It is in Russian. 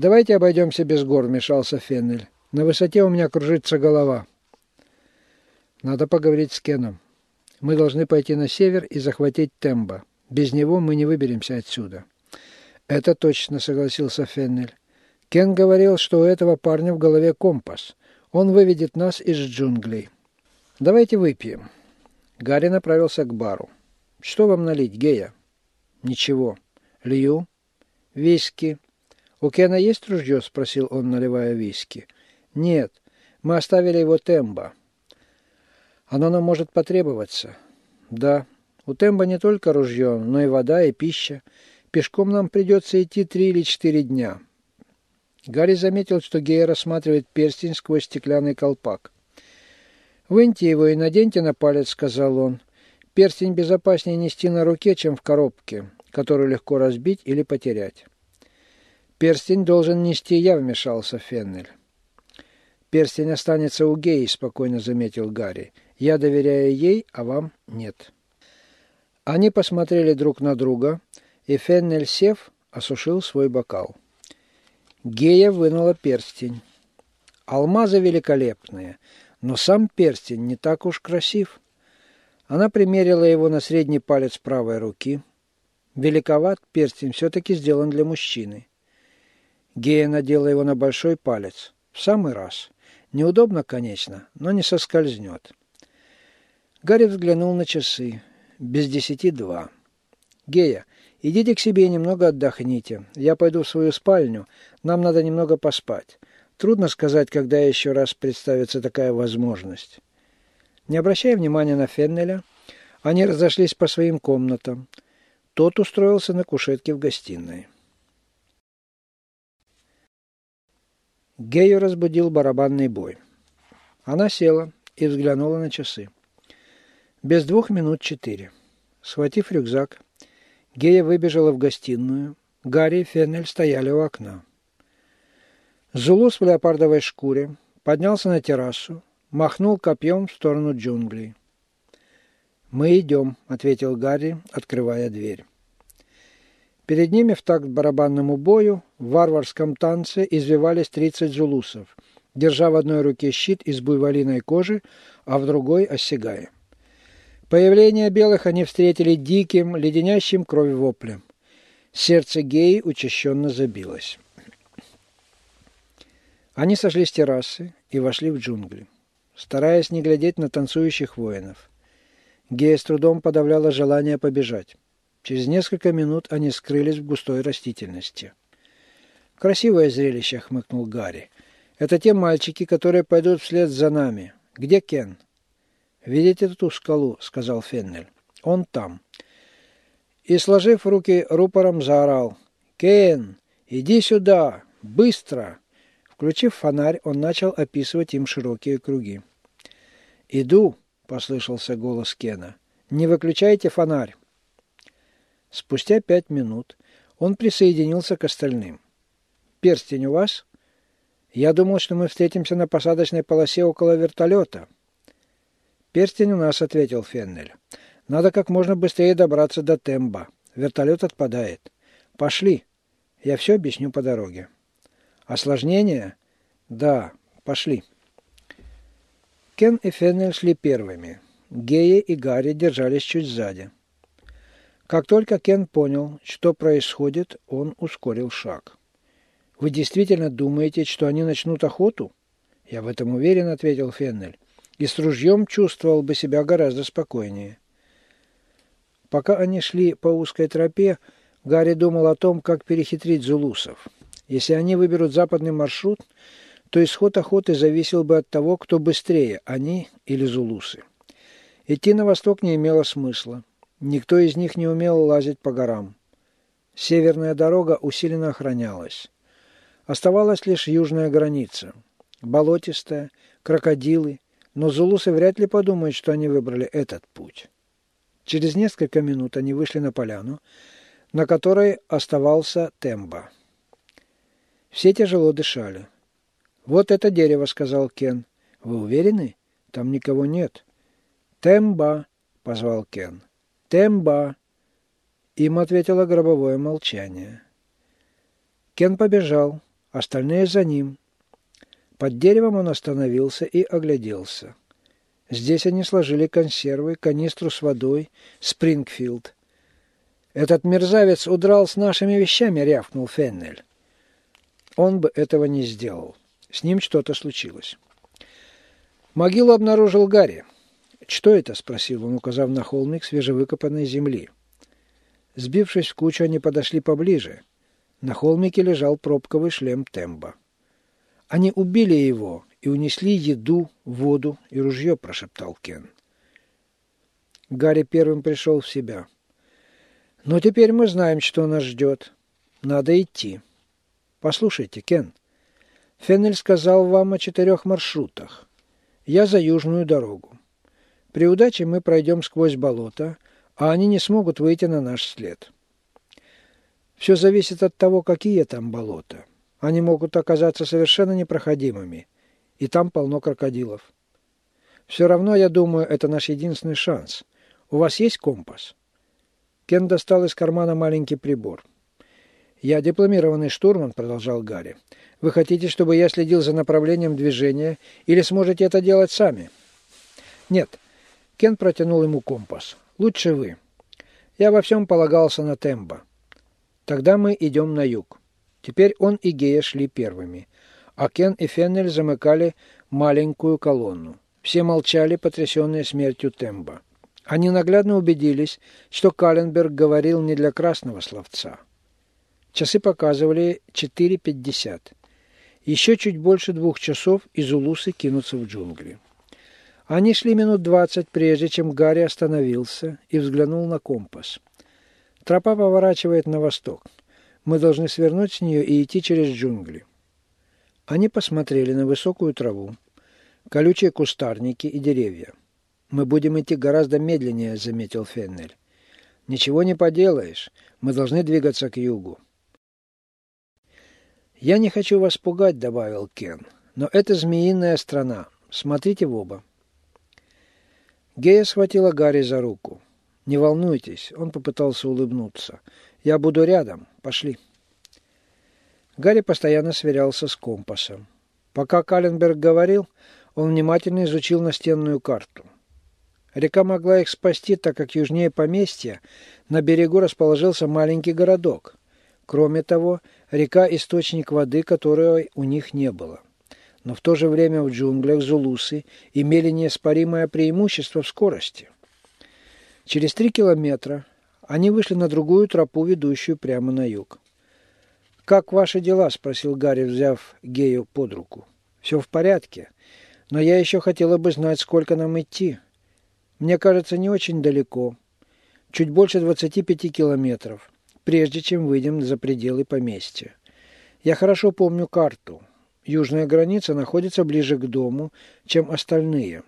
«Давайте обойдемся без гор», – вмешался Феннель. «На высоте у меня кружится голова». «Надо поговорить с Кеном. Мы должны пойти на север и захватить Тембо. Без него мы не выберемся отсюда». «Это точно», – согласился Феннель. «Кен говорил, что у этого парня в голове компас. Он выведет нас из джунглей. Давайте выпьем». Гарри направился к бару. «Что вам налить, Гея?» «Ничего». «Лью?» «Виски». «У Кена есть ружье?» – спросил он, наливая виски. «Нет. Мы оставили его Тембо». «Оно нам может потребоваться». «Да. У Тембо не только ружье, но и вода, и пища. Пешком нам придется идти три или четыре дня». Гарри заметил, что Гея рассматривает перстень сквозь стеклянный колпак. «Выньте его и наденьте на палец», — сказал он. «Перстень безопаснее нести на руке, чем в коробке, которую легко разбить или потерять». «Перстень должен нести я», — вмешался Феннель. «Перстень останется у Геи», — спокойно заметил Гарри. «Я доверяю ей, а вам нет». Они посмотрели друг на друга, и Феннель, сев, осушил свой бокал. Гея вынула перстень. Алмазы великолепные, но сам перстень не так уж красив. Она примерила его на средний палец правой руки. Великоват перстень все-таки сделан для мужчины. Гея надела его на большой палец. В самый раз. Неудобно, конечно, но не соскользнет. Гарри взглянул на часы. Без десяти два. «Гея, идите к себе и немного отдохните. Я пойду в свою спальню. Нам надо немного поспать. Трудно сказать, когда еще раз представится такая возможность». Не обращая внимания на Феннеля, они разошлись по своим комнатам. Тот устроился на кушетке в гостиной. Гею разбудил барабанный бой. Она села и взглянула на часы. Без двух минут четыре. Схватив рюкзак, Гея выбежала в гостиную. Гарри и Феннель стояли у окна. Зулус в леопардовой шкуре поднялся на террасу, махнул копьем в сторону джунглей. «Мы идем», — ответил Гарри, открывая дверь. Перед ними в такт барабанному бою в варварском танце извивались тридцать зулусов, держа в одной руке щит из буйволиной кожи, а в другой – осягая. Появление белых они встретили диким, леденящим кровь воплем. Сердце геи учащенно забилось. Они сошли с террасы и вошли в джунгли, стараясь не глядеть на танцующих воинов. Гея с трудом подавляла желание побежать. Через несколько минут они скрылись в густой растительности. «Красивое зрелище», — хмыкнул Гарри. «Это те мальчики, которые пойдут вслед за нами. Где Кен?» «Видите ту скалу?» — сказал Феннель. «Он там». И, сложив руки рупором, заорал. «Кен, иди сюда! Быстро!» Включив фонарь, он начал описывать им широкие круги. «Иду!» — послышался голос Кена. «Не выключайте фонарь!» Спустя пять минут он присоединился к остальным. «Перстень у вас?» «Я думал, что мы встретимся на посадочной полосе около вертолета». «Перстень у нас», — ответил Феннель. «Надо как можно быстрее добраться до Темба. Вертолет отпадает. Пошли. Я все объясню по дороге». «Осложнения?» «Да, пошли». Кен и Феннель шли первыми. Гея и Гарри держались чуть сзади. Как только Кен понял, что происходит, он ускорил шаг. «Вы действительно думаете, что они начнут охоту?» «Я в этом уверен», — ответил Феннель. «И с ружьем чувствовал бы себя гораздо спокойнее». Пока они шли по узкой тропе, Гарри думал о том, как перехитрить зулусов. Если они выберут западный маршрут, то исход охоты зависел бы от того, кто быстрее, они или зулусы. Идти на восток не имело смысла. Никто из них не умел лазить по горам. Северная дорога усиленно охранялась. Оставалась лишь южная граница. Болотистая, крокодилы, но зулусы вряд ли подумают, что они выбрали этот путь. Через несколько минут они вышли на поляну, на которой оставался Темба. Все тяжело дышали. «Вот это дерево», — сказал Кен. «Вы уверены? Там никого нет». «Темба», — позвал Кен. «Темба!» Им ответило гробовое молчание. Кен побежал, остальные за ним. Под деревом он остановился и огляделся. Здесь они сложили консервы, канистру с водой, Спрингфилд. «Этот мерзавец удрал с нашими вещами», — рявкнул Феннель. Он бы этого не сделал. С ним что-то случилось. Могилу обнаружил Гарри. «Что это?» – спросил он, указав на холмик свежевыкопанной земли. Сбившись в кучу, они подошли поближе. На холмике лежал пробковый шлем Темба. «Они убили его и унесли еду, воду и ружье», – прошептал Кен. Гарри первым пришел в себя. «Но теперь мы знаем, что нас ждет. Надо идти». «Послушайте, Кен, Феннель сказал вам о четырех маршрутах. Я за южную дорогу. При удаче мы пройдем сквозь болото, а они не смогут выйти на наш след. Все зависит от того, какие там болота. Они могут оказаться совершенно непроходимыми, и там полно крокодилов. Все равно, я думаю, это наш единственный шанс. У вас есть компас?» Кен достал из кармана маленький прибор. «Я дипломированный штурман», — продолжал Гарри. «Вы хотите, чтобы я следил за направлением движения, или сможете это делать сами?» «Нет». Кен протянул ему компас. «Лучше вы. Я во всем полагался на Тембо. Тогда мы идем на юг». Теперь он и Гея шли первыми, а Кен и Феннель замыкали маленькую колонну. Все молчали, потрясенные смертью Тембо. Они наглядно убедились, что Каленберг говорил не для красного словца. Часы показывали 4.50. Еще чуть больше двух часов, и зулусы кинутся в джунгли. Они шли минут двадцать, прежде чем Гарри остановился и взглянул на компас. Тропа поворачивает на восток. Мы должны свернуть с нее и идти через джунгли. Они посмотрели на высокую траву, колючие кустарники и деревья. «Мы будем идти гораздо медленнее», — заметил Феннель. «Ничего не поделаешь. Мы должны двигаться к югу». «Я не хочу вас пугать», — добавил Кен, — «но это змеиная страна. Смотрите в оба». Гея схватила Гарри за руку. «Не волнуйтесь», — он попытался улыбнуться. «Я буду рядом. Пошли». Гарри постоянно сверялся с компасом. Пока Каленберг говорил, он внимательно изучил настенную карту. Река могла их спасти, так как южнее поместья на берегу расположился маленький городок. Кроме того, река – источник воды, которой у них не было. Но в то же время в джунглях зулусы имели неоспоримое преимущество в скорости. Через три километра они вышли на другую тропу, ведущую прямо на юг. «Как ваши дела?» – спросил Гарри, взяв Гею под руку. «Все в порядке. Но я еще хотела бы знать, сколько нам идти. Мне кажется, не очень далеко. Чуть больше 25 километров прежде чем выйдем за пределы поместья. Я хорошо помню карту. Южная граница находится ближе к дому, чем остальные.